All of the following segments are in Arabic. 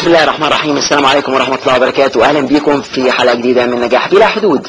بسم الله الرحمن الرحيم. السلام عليكم ورحمة الله وبركاته. أهلا بكم في حلقة جديدة من نجاح بلا حدود.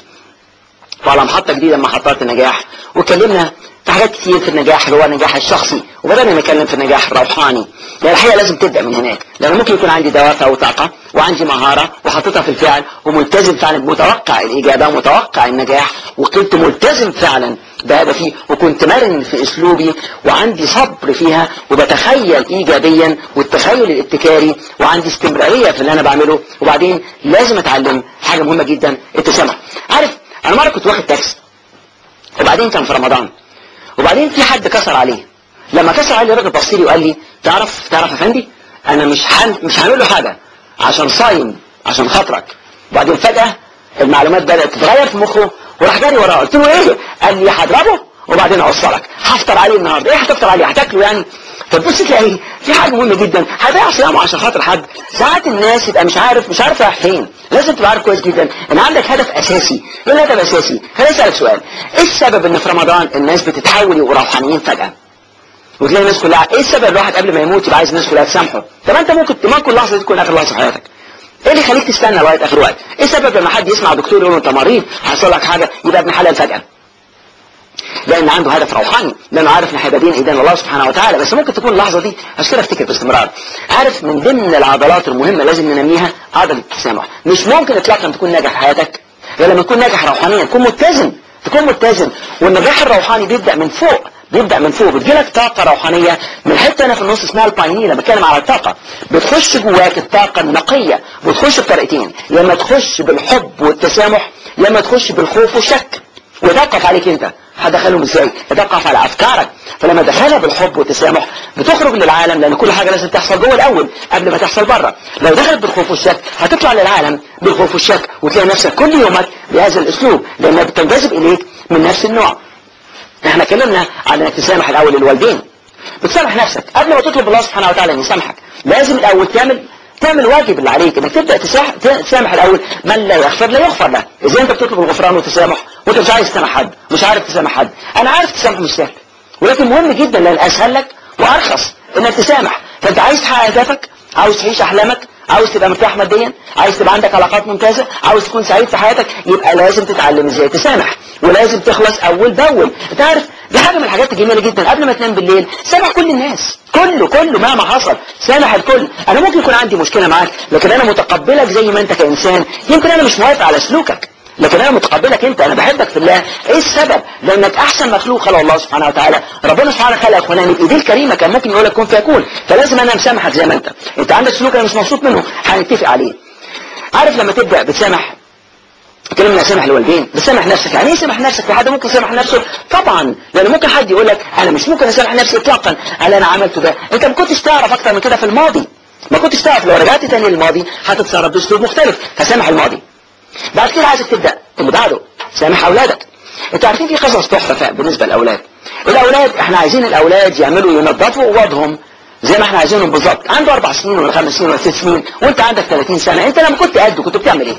وعلى محطة جديدة من محطات النجاح. واتكلمنا في حاجات كتير في النجاح اللي هو النجاح الشخصي. وبدأنا نتكلم في النجاح الروحاني. لأن الحقيقة لازم تبدأ من هناك. لأن ممكن يكون عندي دوافع وطاقة وعندي مهارة وحطيتها في الفعل وملتزم فعلا. متوقع الإجابة ومتوقع النجاح وكنت ملتزم فعلا بهدفي وكنت مرن في أسلوبي وعندي صبر فيها وبتخيل ايجابيا والتخيل الابتكاري وعندي استمرارية في اللي أنا بعمله. وبعدين لازم أتعلم حاجة مهمة جدا التسامح. عارف أنا مرة كنت واخد تاكسي وبعدين كان في رمضان وبعدين في حد كسر عليه. لما كسر عليه الراجل بص لي وقال لي تعرف تعرف يا فندي أنا مش حن مش هعمل له حاجة عشان صايم عشان خاطرك. وبعدين فجأة المعلومات بدأت تتغير في مخه وراح جاري وراه. قلت له إيه؟ قال لي هضربه وبعدين اوصلك هفطر عليه النهارده. إيه هتفطر عليه؟ هتاكله يعني؟ فتبص تلاقي في حاجة مهمة جدا. هضيع صيامه عشان خاطر حد. ساعات الناس يبقى مش عارف مش عارف رايح فين. لازم تبقى عارف كويس جدا. إن عندك هدف أساسي. إيه الهدف الأساسي؟ خليني أسألك سؤال. إيه السبب إن في رمضان الناس بتتحول يبقوا روحانيين فجأة؟ وتلاقي الناس كلها إيه السبب الواحد قبل ما يموت يبقى عايز الناس كلها تسامحه؟ طب أنت ممكن ممكن اللحظة دي تكون آخر لحظة حياتك. إيه اللي يخليك تستنى لغاية آخر وقت؟ إيه السبب لما حد يسمع دكتور يقول له أنت مريض هيحصل لك حاجة يبقى ابن حلال فجأة. لأن عنده هدف روحاني لأنه عارف إن هيبقى بين إيدين الله سبحانه وتعالى. بس ممكن تكون اللحظة دي عشان كده أفتكر باستمرار. عارف من ضمن العضلات المهمة لازم ننميها؟ عضلة التسامح. مش ممكن اطلاقا تكون ناجح حياتك غير لما تكون ناجح روحانيا. تكون متزن تكون متزن. والنجاح الروحاني بيبدأ من فوق. بيبدأ من فوق بتجيلك طاقة روحانية من حتة هنا في النص اسمها الباينية بتكلم على الطاقة. بتخش جواك الطاقة النقية بتخش بطريقتين. لما تخش بالحب والتسامح لما تخش بالخوف والشك. وتقف عليك أنت. هدخلهم إزاي؟ يتوقف على أفكارك. فلما دخلها بالحب والتسامح بتخرج للعالم لأن كل حاجة لازم تحصل جوه الأول قبل ما تحصل بره لو دخلت بالخوف والشك هتطلع للعالم بالخوف والشك. وتلاقي نفسك كل يومك بهذا الأسلوب لأنها بتنجذب إليك من نفس النوع. إحنا كلمنا عن انك تسامح الأول الوالدين بتسامح نفسك. قبل ما تطلب الله سبحانه وتعالى أن يسامحك لازم الأول تعمل تعمل واجب اللي عليك إنك تبدأ تسامح الأول. من لا يغفر لا يغفر له. إزاي أنت بتطلب الغفران والتسامح وأنت مش عايز تسامح حد مش عارف تسامح حد. أنا عارف تسامح مش سهل ولكن مهم جدا لأن أسهل لك وأرخص إنك تسامح. فأنت عايز تحقق اهدافك عاوز تعيش أحلامك عاوز تبقى مرتاح ماديا؟ عايز تبقى عندك علاقات ممتازة؟ عاوز تكون سعيد في حياتك؟ يبقى لازم تتعلم إزاي؟ تسامح. ولازم تخلص أول بأول. انت عارف دي حاجة من الحاجات الجميلة جدا. قبل ما تنام بالليل سامح كل الناس. كله كله مهما حصل. سامح الكل. أنا ممكن يكون عندي مشكلة معاك لكن أنا متقبلك زي ما أنت كإنسان. يمكن أنا مش موافق على سلوكك. لكن أنا متقبلك أنت أنا بحبك في الله. إيه السبب؟ لأنك أحسن مخلوق خلق الله سبحانه وتعالى. ربنا سبحانه خلق اخوانا بايديه الكريمة كان ممكن يقول لك كن فيكون. فلازم أنا مسامحك زي ما أنت. أنت عندك سلوك أنا مش مبسوط منه. هنتفق عليه. عارف لما تبدأ بتسامح؟ كلمنا سامح الوالدين بتسامح نفسك. يعني إيه سامح نفسك؟ في حد ممكن يسامح نفسه؟ طبعا. لأن ممكن حد يقول لك أنا مش ممكن أسامح نفسي اطلاقا على أنا عملته ده. أنت ما كنتش تعرف أكتر من كده في الماضي. ما كنتش تعرف. لو رجعت تاني للماضي هتتصرف بأسلوب مختلف. فسامح الماضي. بعد كده عايزك تبدأ اللي بعده سامح أولادك. أنتوا عارفين في قصص تحفة بالنسبة للأولاد. الأولاد إحنا عايزين الأولاد يعملوا ينظفوا اوضهم زي ما إحنا عايزينهم بالظبط. عنده أربع سنين ولا خمس سنين ولا ست سنين وانت عندك 30 سنة. انت لما كنت قده كنت بتعمل إيه؟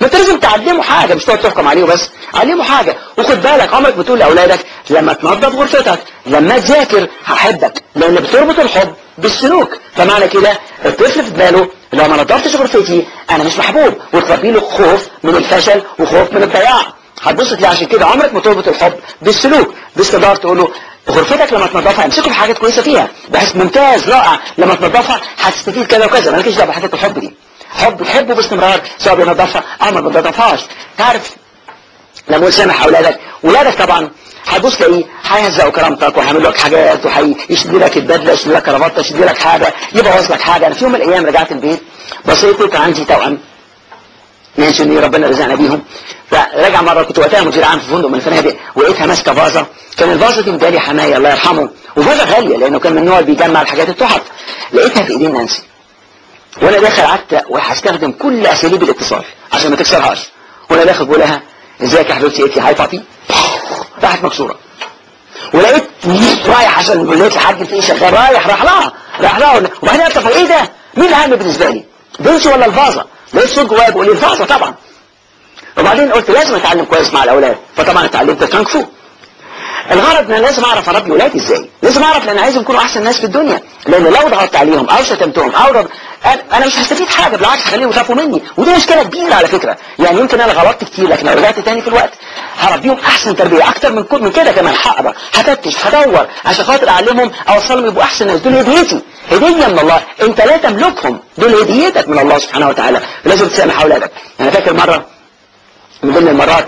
ما انت لازم تعلمه حاجة مش تقعد تحكم عليه وبس. علمه حاجة. وخد بالك عمرك بتقول لأولادك لما تنظف غرفتك لما تذاكر هحبك. لأن بتربط الحب بالسلوك. فمعنى كده الطفل في باله لو ما نظفتش غرفتي أنا مش محبوب. وتربي له خوف من الفشل وخوف من الضياع. هتبص تلاقي عشان كده عمرك ما تربط الحب بالسلوك. باستمرار تقول له غرفتك لما تنظفها امسكوا حاجات كويسة فيها. بحيث ممتاز رائع. لما تنظفها هتستفيد كذا وكذا. مالكش دعوة بحاجات الحب دي. حب تحبه باستمرار. سواء بينظفها أو ما بينظفهاش تعرف لما قلت سامح أولادك ولادك طبعا هتبص تلاقيه هيهزقوا كرامتك وهيعملوا لك حاجات وهيشد لك البدلة يشد لك كرافته يشد لك حاجة يبوظ لك حاجة. أنا في يوم من الأيام رجعت البيت بصيت كان عندي توأم. ناس اللي ربنا رزقنا بيهم. فرجع مرة كنت وقتها مدير عام في فندق من الفنادق ولقيتها ماسكة فازة. كان الفازة دي مدالي حماية الله يرحمه. وفازة غالية لأنه كان من النوع اللي بيجمع الحاجات التحف لقيتها في إيدين نانسي. وأنا داخل قعدت وهستخدم كل اساليب الاتصال عشان ما تكسرهاش. وأنا داخل بقول لها ازيك يا حبيبتي؟ لي هاي بابي راحت مكسورة. ولقيت رايح عشان لقيت الحاج في شغال رايح راح لها راح لها. وبعدين افتكر إيه ده؟ مين الاهم بالنسبة لي؟ بنتي ولا الفازة؟ لقيت صوت جوايا بيقول لي الفازة طبعا. وبعدين قلت لازم أتعلم كويس مع الأولاد. فطبعا اتعلمت الكونغ فو. الغرض ان أنا لازم أعرف أربي ولادي إزاي؟ لازم أعرف لأن عايزهم يكونوا أحسن ناس في الدنيا. لأن لو ضغطت عليهم أو شتمتهم أو رب... أنا مش هستفيد حاجة بالعكس هخليهم يخافوا مني. ودي مشكلة كبيرة على فكرة. يعني يمكن أنا غلطت كتير لكن لو رجعت تاني في الوقت. هربيهم أحسن تربية أكتر من كل من كده كمان. هقرأ هفتش هدور عشان خاطر أعلمهم أوصلهم يبقوا أحسن ناس. دول هديتي. هدية من الله. أنت لا تملكهم. دول هديتك من الله سبحانه وتعالى. لازم تسامح أولادك. أنا فاكر مرة من ضمن المرات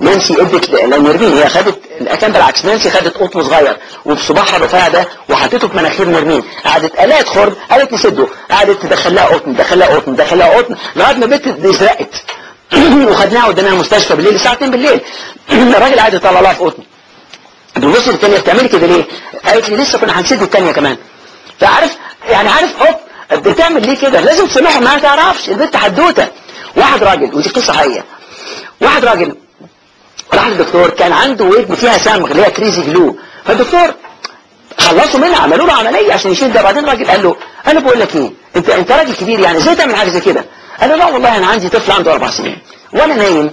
نانسي أدت لنرمين هي خدت كان بالعكس نانسي خدت قطن صغير وبصباعها الرفيع ده وحطيته في مناخير نرمين. قعدت قالت خرب قالت نسده. قعدت تدخل لها قطن تدخل لها قطن تدخل لها قطن لغاية ما البنت دي زرقت. وخدناها وديناها المستشفى بالليل 2 بالليل. الراجل قاعد يطلع لها في قطن. بتبص للثانيه بتعملي كده ليه؟ قالت لي لسه كنا هنسد الثانية كمان. فعارف يعني عارف هوب بتعمل ليه كده؟ لازم تسامحها ما تعرفش. البنت حدوتة. واحد راجل ودي قصة حقيقية. واحد راجل راح الدكتور كان عنده ودن فيها صمغ اللي هي كريزي جلو. فالدكتور خلصوا منها عملوا له عملية عشان يشيل ده. بعدين الراجل قال له أنا بقول لك إيه أنت أنت راجل كبير يعني إزاي تعمل حاجة زي كده؟ قال له لا والله أنا عندي طفل عنده أربع سنين. وأنا نايم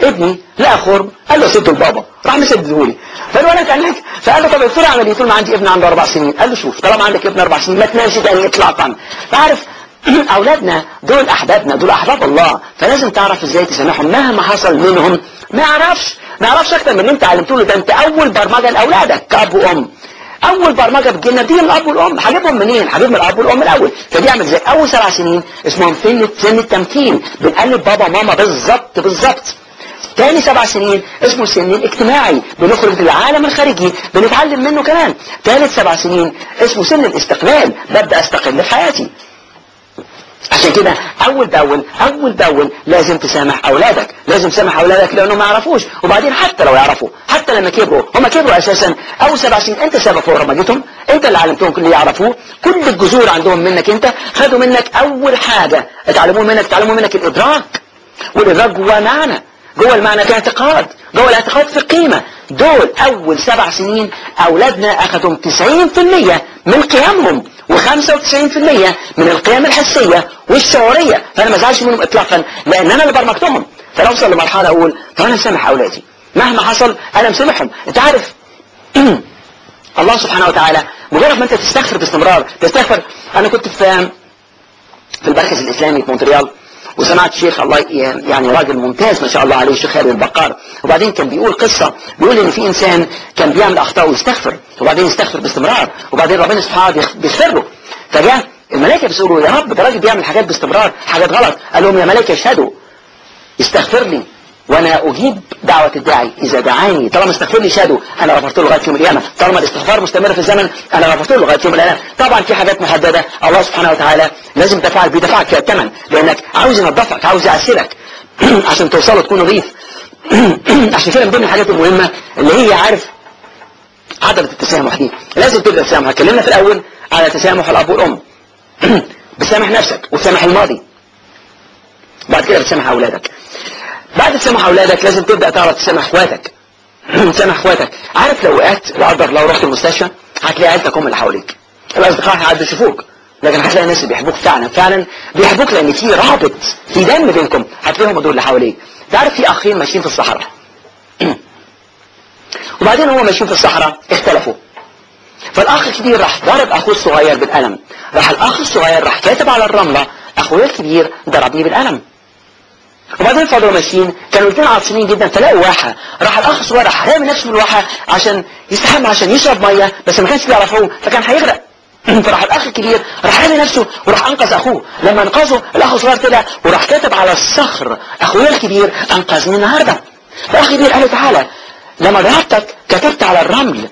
ابني لقى خرم قال له سده لبابا راح مسده لي. فقال له أنا فقال له طب الدكتور عمل إيه؟ ما عندي ابن عنده أربع سنين. قال له شوف طالما عندك ابن أربع سنين ما تنامش تاني اطلاقا فعارف أولادنا دول أحبابنا دول أحباب الله. فلازم تعرف إزاي تسامحهم مهما حصل منهم. ما يعرفش ما يعرفش أكتر من اللي أنت علمته له ده أنت أول برمجة لأولادك كاب وأم. أول برمجة بتجينا دي الاب والام هجيبهم منين؟ هجيب من الأب والأم الأول. فبيعمل زي أول سبع سنين اسمهم سن سن التمكين؟ بنقلب بابا وماما. بالظبط بالظبط. تاني سبع سنين اسمه السن الاجتماعي بنخرج للعالم الخارجي. بنتعلم منه كمان. ثالث سبع سنين اسمه سن الاستقلال. ببدأ أستقل في حياتي. عشان كده أول باول أول باول لازم تسامح أولادك لازم تسامح أولادك لأنهم ما يعرفوش وبعدين حتى لو يعرفوا حتى لما كبروا هم كبروا أساسا أول سبع سنين أنت سبب رمجتهم أنت اللي علمتهم كل اللي يعرفوه كل الجذور عندهم منك أنت خدوا منك أول حاجة اتعلموا منك اتعلموا منك الإدراك والإدراك جواه معنى جوه المعنى في اعتقاد جوه الاعتقاد في قيمة. دول أول سبع سنين أولادنا أخذوا 90% من قيمهم. و95% من القيم الحسية والشعورية. فأنا ما زعلش منهم اطلاقا لأن أنا اللي برمجتهم. فانا اوصل لمرحلة أقول طب أنا مسامح أولادي. مهما حصل أنا مسامحهم. أنت عارف الله سبحانه وتعالى مجرد ما أنت تستغفر باستمرار تستغفر. أنا كنت في في المركز الإسلامي في مونتريال. وسمعت شيخ الله يعني راجل ممتاز ما شاء الله عليه الشيخ خالد البقار. وبعدين كان بيقول قصة بيقول إن في إنسان كان بيعمل أخطاء ويستغفر وبعدين يستغفر باستمرار وبعدين ربنا سبحانه بيغفر له. فجاء الملائكة بيقولوا يا رب ده راجل بيعمل حاجات باستمرار حاجات غلط. قال لهم يا ملائكة اشهدوا استغفر لي. وأنا أجيب دعوة الداعي. إذا دعاني طالما استغفر لي شهدوا أنا غفرت له لغاية يوم القيامة. طالما الاستغفار مستمر في الزمن أنا غفرت له لغاية يوم القيامه طبعا في حاجات محددة. الله سبحانه وتعالى لازم تفعل بيدفعك فيها الثمن. لأنك عاوز ينظفك عاوز يعسلك عشان توصل تكون نظيف. عشان كده من ضمن الحاجات المهمة اللي هي عارف عضله التسامح دي. لازم تبدأ تسامح اتكلمنا في الأول على تسامح الأب والأم. بتسامح نفسك وتسامح الماضي. بعد كده بتسامح أولادك. بعد تسامح أولادك لازم تبدأ تعرف تسامح إخواتك. تسامح إخواتك. عارف لو وقعت لا قدر لو رحت المستشفى هتلاقي عيلتك هم اللي حواليك. الأصدقاء هيعدوا يشوفوك لكن هتلاقي الناس اللي بيحبوك فعلا فعلا بيحبوك لأن في رابط في دم بينكم. هتلاقيهم دول اللي حواليك. تعرف في أخين ماشيين في الصحراء. وبعدين هم ماشيين في الصحراء اختلفوا. فالأخ الكبير راح ضرب أخوه الصغير بالقلم. راح الأخ الصغير راح كاتب على الرملة أخويا الكبير ضربني بالقلم. وبعدين فضلوا ماشيين كانوا الاثنين عطشانين جدا فلاقوا واحة. راح الاخ راح رامي نفسه في الواحة عشان يستحمى عشان يشرب مية بس ما كانش بيعرف هو فكان هيغرق. فراح الأخ الكبير راح رامي نفسه وراح أنقذ أخوه. لما أنقذه الأخ الصغير طلع وراح كاتب على الصخر أخويا الكبير أنقذني النهارده. الاخ الكبير قال تعالى لما ضربتك كتبت على الرمل.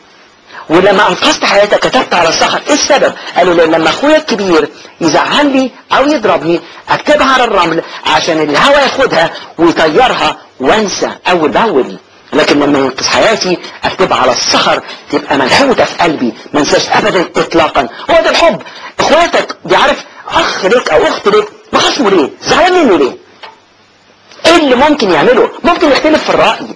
ولما أنقذت حياتك كتبت على الصخر إيه السبب؟ قالوا لي لما أخويا الكبير يزعلني أو يضربني أكتبها على الرمل عشان الهواء ياخدها ويطيرها وانسى أول بأول. لكن لما ينقذ حياتي أكتبها على الصخر تبقى منحوتة في قلبي ما انساش ابدا اطلاقا. هو ده الحب. إخواتك دي عارف أخ ليك أو أخت ليك بخصمه ليه؟ زعلان منه ليه؟ إيه اللي ممكن يعمله؟ ممكن يختلف في الرأي.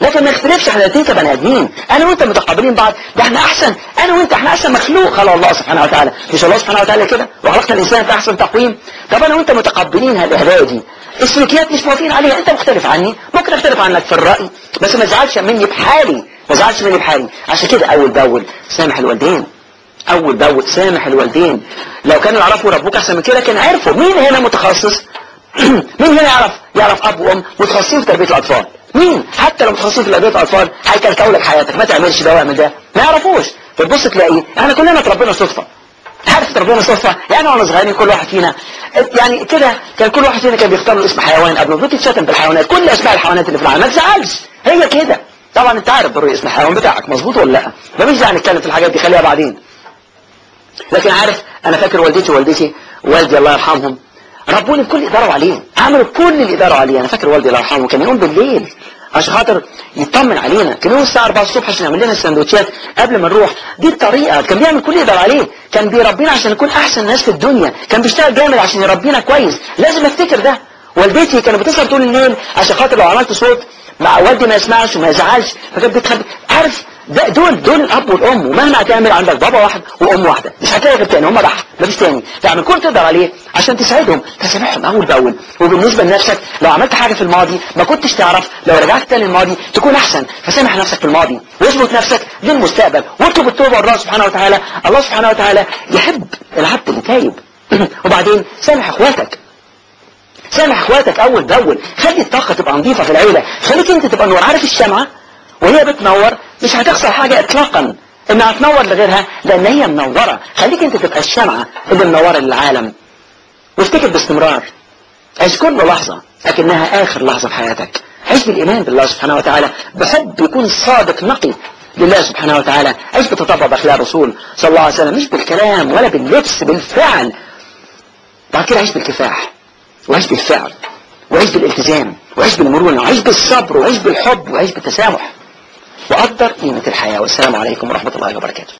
لكن ما يختلفش إحنا الاثنين كبني آدمين. أنا وأنت متقابلين بعض ده إحنا أحسن. أنا وأنت إحنا أحسن مخلوق. خلق الله سبحانه وتعالى. مش الله سبحانه وتعالى كده؟ وخلقت الإنسان في أحسن تقويم. طب أنا وأنت متقبلين هالهدايا دي. السلوكيات مش موافقين عليها. أنت مختلف عني. ممكن أختلف عنك في الرأي. بس ما تزعلش مني بحالي. ما زعلش مني بحالي. عشان كده أول بأول سامح الوالدين. أول بأول سامح الوالدين. لو كانوا يعرفوا ربك أحسن من كده كان عرفوا مين هنا متخصص. مين هنا يعرف؟ يعرف أب وأم متخصصين في تربية الأطفال. مين؟ حتى لو متخصصين في تربيه الاطفال هيكلكوا لك حياتك. ما تعملش ده واعمل ده. ما يعرفوش. فتبص تلاقي إحنا كلنا اتربينا صدفة. عارف ربنا صدفة؟ يعني وأنا صغيرين كل واحد فينا. يعني كده كان كل واحد فينا كان بيختار له اسم حيوان. قبل ما تتشتم بالحيوانات كل اسماء الحيوانات اللي في العالم ما تزعلش. هي كده. طبعا انت عارف ضروري اسم الحيوان بتاعك. مظبوط ولا لأ؟ مفيش داعي نتكلم في الحاجات دي. خليها بعدين. لكن عارف أنا فاكر والدتي ووالدتي والدي الله يرحمهم ربوني بكل اللي يقدروا عليه عملوا كل اللي يقدروا عليه أنا فاكر والدي الله يرحمه كان يقوم بالليل عشان خاطر يطمن علينا. كان يوم الساعة 4 الصبح عشان يعمل لنا السندوتشات قبل ما نروح. دي الطريقة. كان بيعمل كل اللي يقدر عليه. كان بيربينا عشان نكون أحسن ناس في الدنيا. كان بيشتغل جامد عشان يربينا كويس. لازم أفتكر ده. والدتي كانت بتسهر طول الليل عشان خاطر لو عملت صوت مع والدي ما يسمعش وما يزعلش. فكانت بتخبي عارف ده دول دول الأب والأم ومهما هتعمل عندك بابا واحد وأم واحدة مش هتلاقي غير تاني هم بحت مفيش تاني. فاعمل كل تقدر عليه عشان تساعدهم تسامحهم أول بأول. وبالنسبة لنفسك لو عملت حاجة في الماضي ما كنتش تعرف لو رجعت تاني الماضي تكون أحسن. فسامح نفسك في الماضي واظبط نفسك للمستقبل واطلب التوبة الله سبحانه وتعالى. الله سبحانه وتعالى يحب العبد اللي تايب وبعدين سامح أخواتك. سامح أخواتك أول بأول. خلي الطاقة تبقى نظيفة في العيلة. خليك أنت تبقى نور. عارف الشمعة؟ وهي بتنور مش هتخسر حاجة اطلاقا. إنها تنور لغيرها لأن هي منورة. خليك أنت تبقى الشمعة اللي منورة للعالم وافتكر باستمرار. عيش كل لحظة لكنها آخر لحظة في حياتك. عيش بالإيمان بالله سبحانه وتعالى. بحب يكون صادق نقي لله سبحانه وتعالى. عيش بتطبع باخلاق الرسول صلى الله عليه وسلم. مش بالكلام ولا باللبس بالفعل. بعد كده عيش بالكفاح وعيش بالفعل وعيش بالالتزام وعيش بالمرونة وعيش بالصبر وعيش بالحب وعيش بالتسامح. وقدر قيمة الحياة. والسلام عليكم ورحمة الله وبركاته.